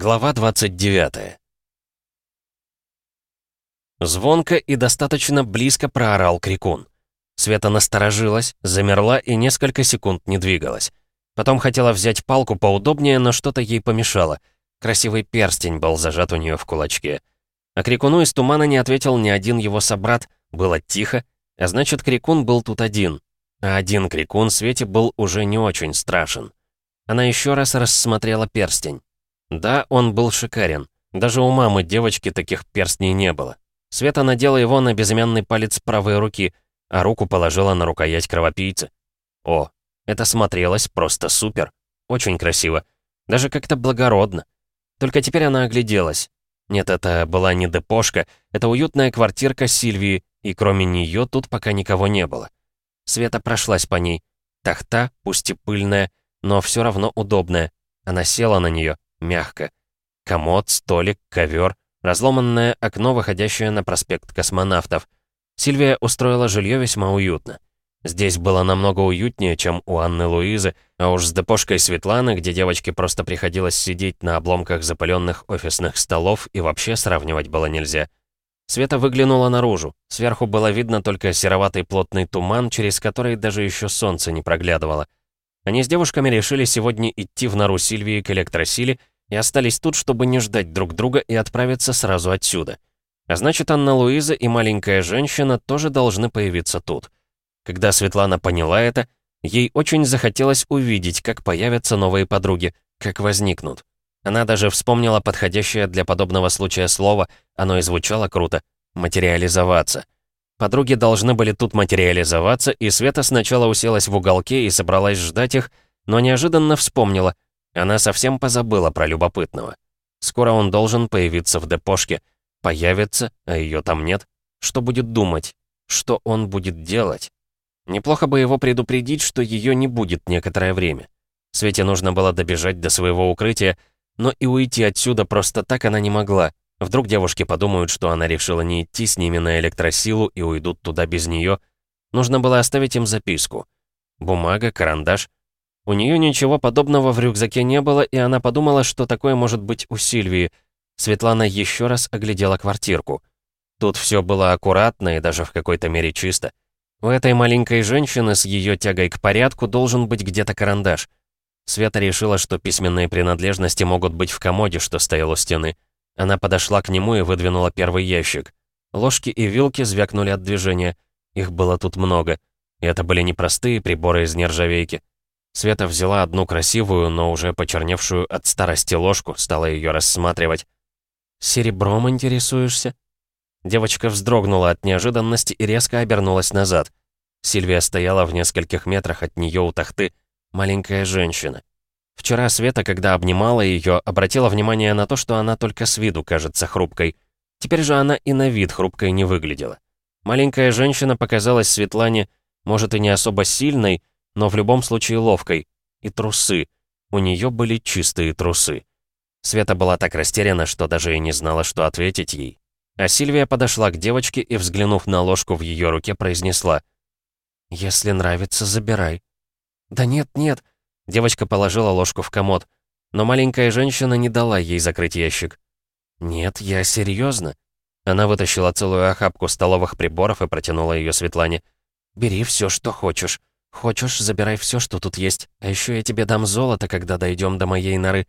Глава 29 Звонко и достаточно близко проорал крикун. Света насторожилась, замерла и несколько секунд не двигалась. Потом хотела взять палку поудобнее, но что-то ей помешало. Красивый перстень был зажат у нее в кулачке. А крикуну из тумана не ответил ни один его собрат, было тихо, а значит, крикун был тут один. А один крикун Свете был уже не очень страшен. Она еще раз рассмотрела перстень. Да, он был шикарен. Даже у мамы девочки таких перстней не было. Света надела его на безымянный палец правой руки, а руку положила на рукоять кровопийцы. О, это смотрелось просто супер. Очень красиво. Даже как-то благородно. Только теперь она огляделась. Нет, это была не депошка, это уютная квартирка Сильвии, и кроме нее тут пока никого не было. Света прошлась по ней. Тахта, пусть и пыльная, но все равно удобная. Она села на нее, мягко. Комод, столик, ковер — Разломанное окно, выходящее на проспект космонавтов. Сильвия устроила жилье весьма уютно. Здесь было намного уютнее, чем у Анны Луизы, а уж с депошкой Светланы, где девочке просто приходилось сидеть на обломках запыленных офисных столов и вообще сравнивать было нельзя. Света выглянула наружу. Сверху было видно только сероватый плотный туман, через который даже еще солнце не проглядывало. Они с девушками решили сегодня идти в нору Сильвии к электросиле и остались тут, чтобы не ждать друг друга и отправиться сразу отсюда. А значит, Анна-Луиза и маленькая женщина тоже должны появиться тут. Когда Светлана поняла это, ей очень захотелось увидеть, как появятся новые подруги, как возникнут. Она даже вспомнила подходящее для подобного случая слово, оно и звучало круто — «материализоваться». Подруги должны были тут материализоваться, и Света сначала уселась в уголке и собралась ждать их, но неожиданно вспомнила — она совсем позабыла про любопытного. Скоро он должен появиться в депошке. Появится, а ее там нет. Что будет думать? Что он будет делать? Неплохо бы его предупредить, что ее не будет некоторое время. Свете нужно было добежать до своего укрытия, но и уйти отсюда просто так она не могла. Вдруг девушки подумают, что она решила не идти с ними на электросилу и уйдут туда без нее. Нужно было оставить им записку. Бумага, карандаш у нее ничего подобного в рюкзаке не было, и она подумала, что такое может быть у Сильвии. Светлана еще раз оглядела квартирку. Тут все было аккуратно и даже в какой-то мере чисто. У этой маленькой женщины с ее тягой к порядку должен быть где-то карандаш. Света решила, что письменные принадлежности могут быть в комоде, что стоял у стены. Она подошла к нему и выдвинула первый ящик. Ложки и вилки звякнули от движения. Их было тут много. И это были непростые приборы из нержавейки. Света взяла одну красивую, но уже почерневшую от старости ложку, стала ее рассматривать. «Серебром интересуешься?» Девочка вздрогнула от неожиданности и резко обернулась назад. Сильвия стояла в нескольких метрах от нее у тахты, маленькая женщина. Вчера Света, когда обнимала ее, обратила внимание на то, что она только с виду кажется хрупкой. Теперь же она и на вид хрупкой не выглядела. Маленькая женщина показалась Светлане, может, и не особо сильной, но в любом случае ловкой. И трусы. У нее были чистые трусы. Света была так растеряна, что даже и не знала, что ответить ей. А Сильвия подошла к девочке и, взглянув на ложку в ее руке, произнесла. «Если нравится, забирай». «Да нет, нет». Девочка положила ложку в комод. Но маленькая женщина не дала ей закрыть ящик. «Нет, я серьезно. Она вытащила целую охапку столовых приборов и протянула ее Светлане. «Бери все, что хочешь. «Хочешь, забирай все, что тут есть. А еще я тебе дам золото, когда дойдем до моей норы».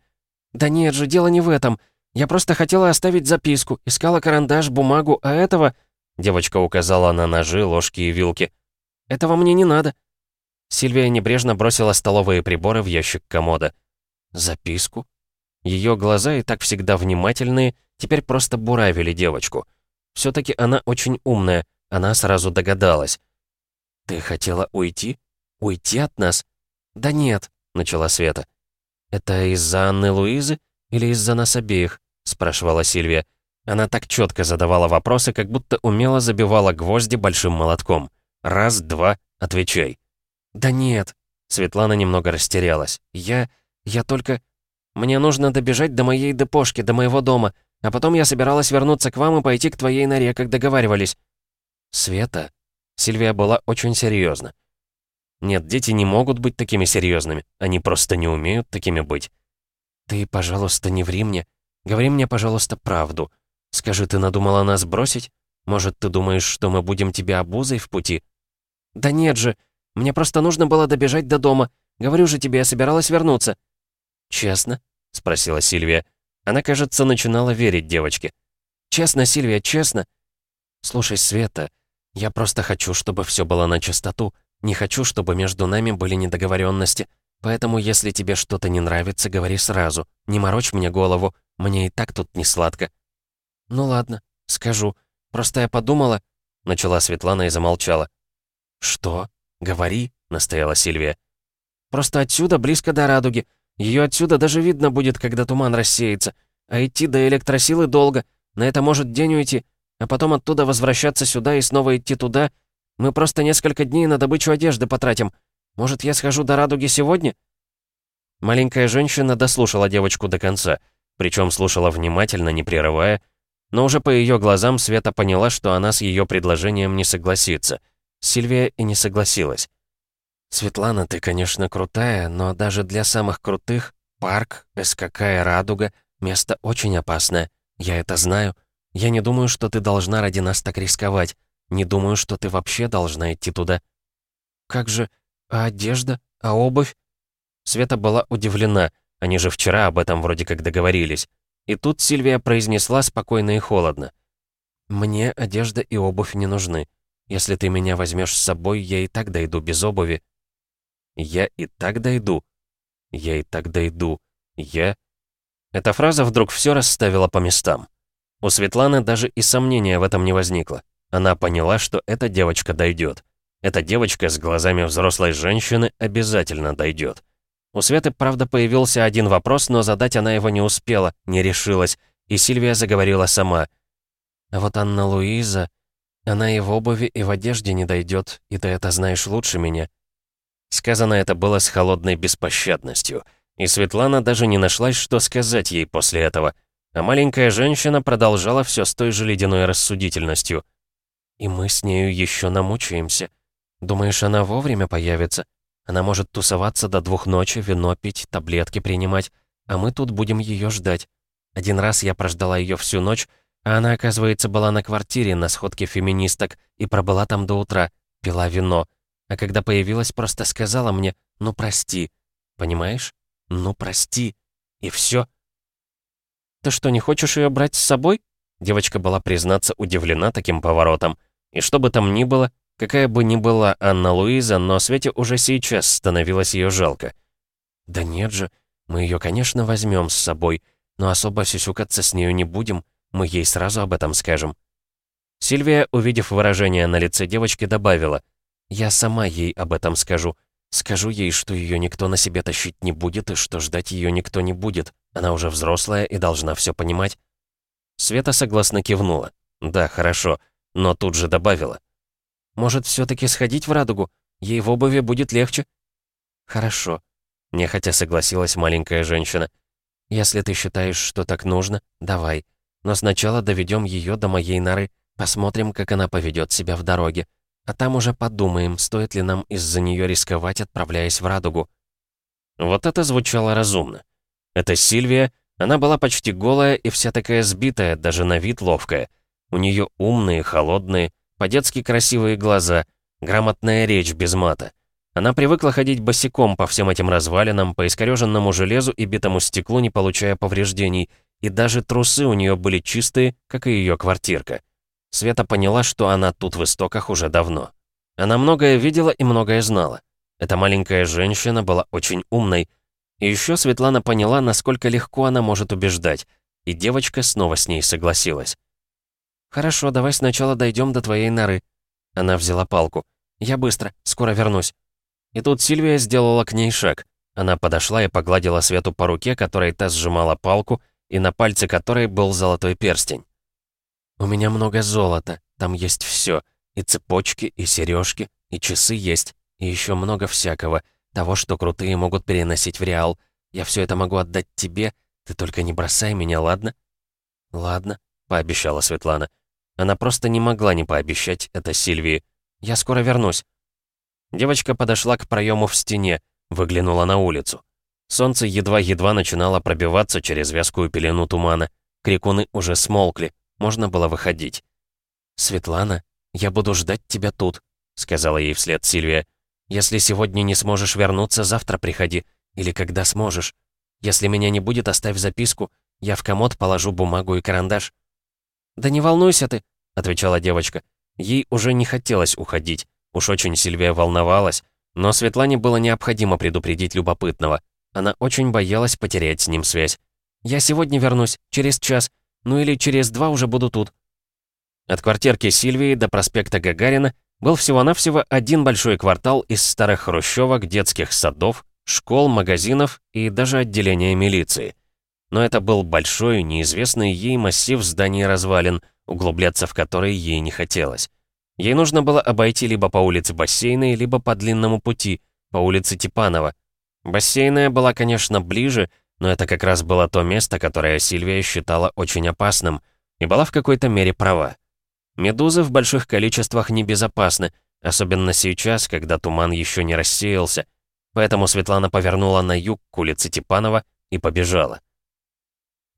«Да нет же, дело не в этом. Я просто хотела оставить записку. Искала карандаш, бумагу, а этого...» Девочка указала на ножи, ложки и вилки. «Этого мне не надо». Сильвия небрежно бросила столовые приборы в ящик комода. «Записку?» Ее глаза, и так всегда внимательные, теперь просто буравили девочку. все таки она очень умная, она сразу догадалась. «Ты хотела уйти?» «Уйти от нас?» «Да нет», — начала Света. «Это из-за Анны Луизы или из-за нас обеих?» — спрашивала Сильвия. Она так четко задавала вопросы, как будто умело забивала гвозди большим молотком. «Раз, два, отвечай». «Да нет», — Светлана немного растерялась. «Я... я только... Мне нужно добежать до моей депошки, до моего дома, а потом я собиралась вернуться к вам и пойти к твоей норе, как договаривались». «Света...» Сильвия была очень серьезна. Нет, дети не могут быть такими серьезными. Они просто не умеют такими быть. Ты, пожалуйста, не ври мне. Говори мне, пожалуйста, правду. Скажи, ты надумала нас бросить? Может, ты думаешь, что мы будем тебе обузой в пути?» «Да нет же. Мне просто нужно было добежать до дома. Говорю же тебе, я собиралась вернуться». «Честно?» — спросила Сильвия. Она, кажется, начинала верить девочке. «Честно, Сильвия, честно?» «Слушай, Света, я просто хочу, чтобы все было на чистоту. Не хочу, чтобы между нами были недоговоренности. Поэтому, если тебе что-то не нравится, говори сразу. Не морочь мне голову. Мне и так тут не сладко». «Ну ладно, скажу. Просто я подумала...» Начала Светлана и замолчала. «Что? Говори», — настояла Сильвия. «Просто отсюда близко до радуги. Ее отсюда даже видно будет, когда туман рассеется. А идти до электросилы долго. На это может день уйти. А потом оттуда возвращаться сюда и снова идти туда. Мы просто несколько дней на добычу одежды потратим. Может, я схожу до радуги сегодня?» Маленькая женщина дослушала девочку до конца. Причем слушала внимательно, не прерывая. Но уже по ее глазам Света поняла, что она с ее предложением не согласится. Сильвия и не согласилась. «Светлана, ты, конечно, крутая, но даже для самых крутых парк, СКК и Радуга — место очень опасное. Я это знаю. Я не думаю, что ты должна ради нас так рисковать. Не думаю, что ты вообще должна идти туда». «Как же? А одежда? А обувь?» Света была удивлена. Они же вчера об этом вроде как договорились. И тут Сильвия произнесла спокойно и холодно. «Мне одежда и обувь не нужны. Если ты меня возьмешь с собой, я и так дойду без обуви. Я и так дойду. Я и так дойду. Я... Эта фраза вдруг все расставила по местам. У Светланы даже и сомнения в этом не возникло. Она поняла, что эта девочка дойдет. Эта девочка с глазами взрослой женщины обязательно дойдет. У Светы, правда, появился один вопрос, но задать она его не успела, не решилась, и Сильвия заговорила сама. «А вот Анна Луиза, она и в обуви, и в одежде не дойдет, и ты это знаешь лучше меня. Сказано это было с холодной беспощадностью, и Светлана даже не нашлась, что сказать ей после этого. А маленькая женщина продолжала все с той же ледяной рассудительностью. «И мы с нею еще намучаемся. Думаешь, она вовремя появится? Она может тусоваться до двух ночи, вино пить, таблетки принимать, а мы тут будем ее ждать. Один раз я прождала ее всю ночь, а она, оказывается, была на квартире на сходке феминисток и пробыла там до утра, пила вино. А когда появилась, просто сказала мне «ну прости». Понимаешь? «Ну прости». И все. «Ты что, не хочешь ее брать с собой?» Девочка была, признаться, удивлена таким поворотом. И что бы там ни было, какая бы ни была Анна Луиза, но Свете уже сейчас становилось ее жалко. «Да нет же, мы ее, конечно, возьмем с собой, но особо сюсюкаться с нею не будем, мы ей сразу об этом скажем». Сильвия, увидев выражение на лице девочки, добавила, я сама ей об этом скажу. Скажу ей, что ее никто на себе тащить не будет и что ждать ее никто не будет. Она уже взрослая и должна все понимать. Света согласно кивнула. Да, хорошо, но тут же добавила. Может, все-таки сходить в радугу? Ей в обуви будет легче? Хорошо. Нехотя согласилась маленькая женщина. Если ты считаешь, что так нужно, давай. Но сначала доведем ее до моей норы. Посмотрим, как она поведет себя в дороге. А там уже подумаем, стоит ли нам из-за нее рисковать, отправляясь в радугу. Вот это звучало разумно. Это Сильвия, она была почти голая и вся такая сбитая, даже на вид ловкая. У нее умные, холодные, по-детски красивые глаза, грамотная речь без мата. Она привыкла ходить босиком по всем этим развалинам, по искореженному железу и битому стеклу, не получая повреждений, и даже трусы у нее были чистые, как и ее квартирка. Света поняла, что она тут в истоках уже давно. Она многое видела и многое знала. Эта маленькая женщина была очень умной. И еще Светлана поняла, насколько легко она может убеждать. И девочка снова с ней согласилась. «Хорошо, давай сначала дойдем до твоей норы». Она взяла палку. «Я быстро, скоро вернусь». И тут Сильвия сделала к ней шаг. Она подошла и погладила Свету по руке, которой та сжимала палку, и на пальце которой был золотой перстень. «У меня много золота, там есть все. И цепочки, и сережки, и часы есть, и еще много всякого. Того, что крутые могут переносить в реал. Я все это могу отдать тебе, ты только не бросай меня, ладно?» «Ладно», — пообещала Светлана. Она просто не могла не пообещать это Сильвии. «Я скоро вернусь». Девочка подошла к проему в стене, выглянула на улицу. Солнце едва-едва начинало пробиваться через вязкую пелену тумана. Крикуны уже смолкли, можно было выходить. «Светлана, я буду ждать тебя тут», — сказала ей вслед Сильвия. «Если сегодня не сможешь вернуться, завтра приходи. Или когда сможешь. Если меня не будет, оставь записку. Я в комод положу бумагу и карандаш». «Да не волнуйся ты», — отвечала девочка. Ей уже не хотелось уходить. Уж очень Сильвия волновалась. Но Светлане было необходимо предупредить любопытного. Она очень боялась потерять с ним связь. «Я сегодня вернусь, через час. Ну или через два уже буду тут». От квартирки Сильвии до проспекта Гагарина был всего-навсего один большой квартал из старых хрущевок, детских садов, школ, магазинов и даже отделения милиции. Но это был большой, неизвестный ей массив зданий развалин, углубляться в который ей не хотелось. Ей нужно было обойти либо по улице Бассейной, либо по длинному пути, по улице Типанова. Бассейная была, конечно, ближе, но это как раз было то место, которое Сильвия считала очень опасным, и была в какой-то мере права. Медузы в больших количествах небезопасны, особенно сейчас, когда туман еще не рассеялся, поэтому Светлана повернула на юг к улице Типанова и побежала.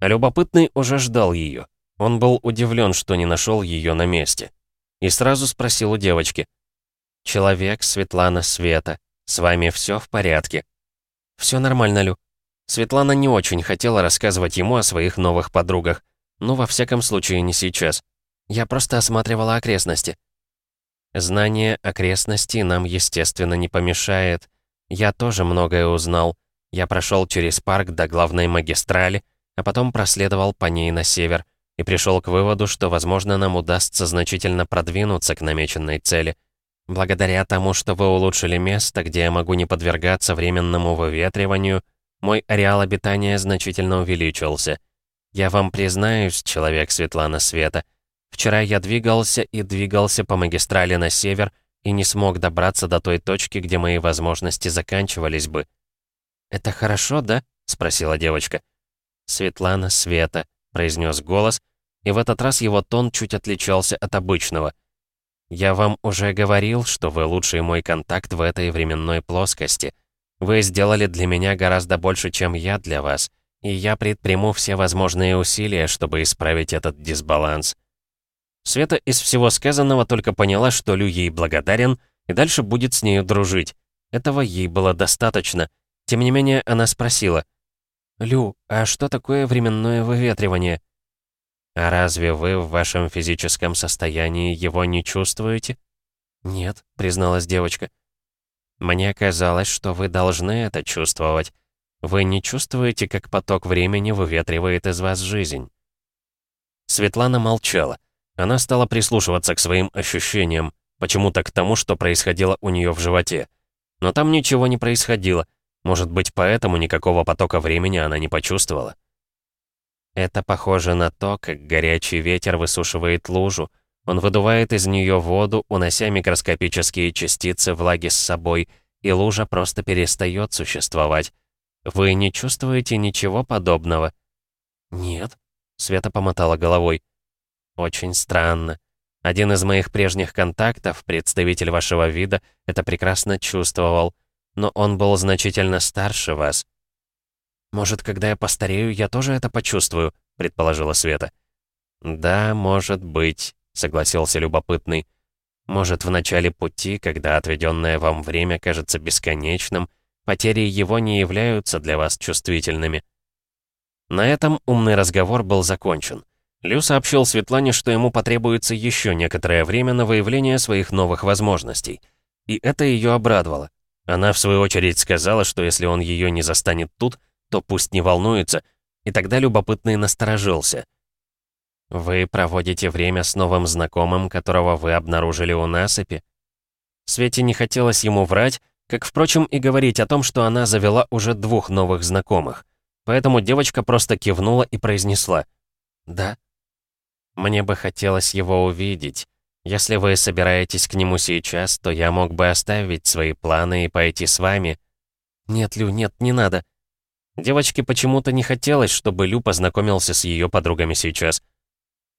А любопытный уже ждал ее. Он был удивлен, что не нашел ее на месте. И сразу спросил у девочки. «Человек, Светлана, Света, с вами все в порядке?» «Все нормально, Лю». Светлана не очень хотела рассказывать ему о своих новых подругах. Ну, во всяком случае, не сейчас. Я просто осматривала окрестности. Знание окрестностей нам, естественно, не помешает. Я тоже многое узнал. Я прошел через парк до главной магистрали, а потом проследовал по ней на север и пришел к выводу, что, возможно, нам удастся значительно продвинуться к намеченной цели. Благодаря тому, что вы улучшили место, где я могу не подвергаться временному выветриванию, мой ареал обитания значительно увеличился. Я вам признаюсь, человек Светлана Света, вчера я двигался и двигался по магистрали на север и не смог добраться до той точки, где мои возможности заканчивались бы. «Это хорошо, да?» — спросила девочка. «Светлана Света», — произнес голос, и в этот раз его тон чуть отличался от обычного. «Я вам уже говорил, что вы лучший мой контакт в этой временной плоскости. Вы сделали для меня гораздо больше, чем я для вас, и я предприму все возможные усилия, чтобы исправить этот дисбаланс». Света из всего сказанного только поняла, что Лю ей благодарен, и дальше будет с нею дружить. Этого ей было достаточно. Тем не менее, она спросила, «Лю, а что такое временное выветривание?» «А разве вы в вашем физическом состоянии его не чувствуете?» «Нет», — призналась девочка. «Мне казалось, что вы должны это чувствовать. Вы не чувствуете, как поток времени выветривает из вас жизнь?» Светлана молчала. Она стала прислушиваться к своим ощущениям, почему-то к тому, что происходило у нее в животе. Но там ничего не происходило, может быть, поэтому никакого потока времени она не почувствовала. Это похоже на то, как горячий ветер высушивает лужу. Он выдувает из нее воду, унося микроскопические частицы влаги с собой, и лужа просто перестает существовать. Вы не чувствуете ничего подобного? Нет. Света помотала головой. Очень странно. Один из моих прежних контактов, представитель вашего вида, это прекрасно чувствовал но он был значительно старше вас». «Может, когда я постарею, я тоже это почувствую», — предположила Света. «Да, может быть», — согласился любопытный. «Может, в начале пути, когда отведенное вам время кажется бесконечным, потери его не являются для вас чувствительными». На этом умный разговор был закончен. Лю сообщил Светлане, что ему потребуется еще некоторое время на выявление своих новых возможностей. И это ее обрадовало. Она, в свою очередь, сказала, что если он ее не застанет тут, то пусть не волнуется, и тогда любопытный насторожился. «Вы проводите время с новым знакомым, которого вы обнаружили у насыпи?» Свете не хотелось ему врать, как, впрочем, и говорить о том, что она завела уже двух новых знакомых. Поэтому девочка просто кивнула и произнесла «Да». «Мне бы хотелось его увидеть. Если вы собираетесь к нему сейчас, то я мог бы оставить свои планы и пойти с вами». «Нет, Лю, нет, не надо». Девочке почему-то не хотелось, чтобы Лю познакомился с ее подругами сейчас.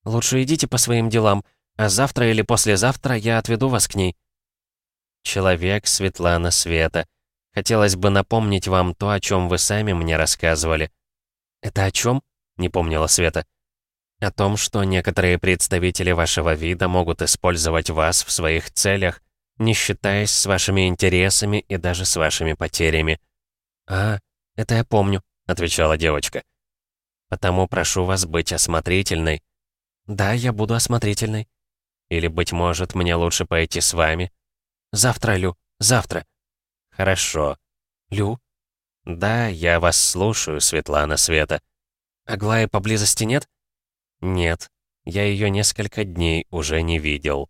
«Лучше идите по своим делам, а завтра или послезавтра я отведу вас к ней». «Человек Светлана Света. Хотелось бы напомнить вам то, о чем вы сами мне рассказывали». «Это о чем? не помнила Света. О том, что некоторые представители вашего вида могут использовать вас в своих целях, не считаясь с вашими интересами и даже с вашими потерями. «А, это я помню», — отвечала девочка. «Потому прошу вас быть осмотрительной». «Да, я буду осмотрительной». «Или, быть может, мне лучше пойти с вами?» «Завтра, Лю, завтра». «Хорошо». «Лю?» «Да, я вас слушаю, Светлана Света». «Аглаи поблизости нет?» «Нет, я ее несколько дней уже не видел».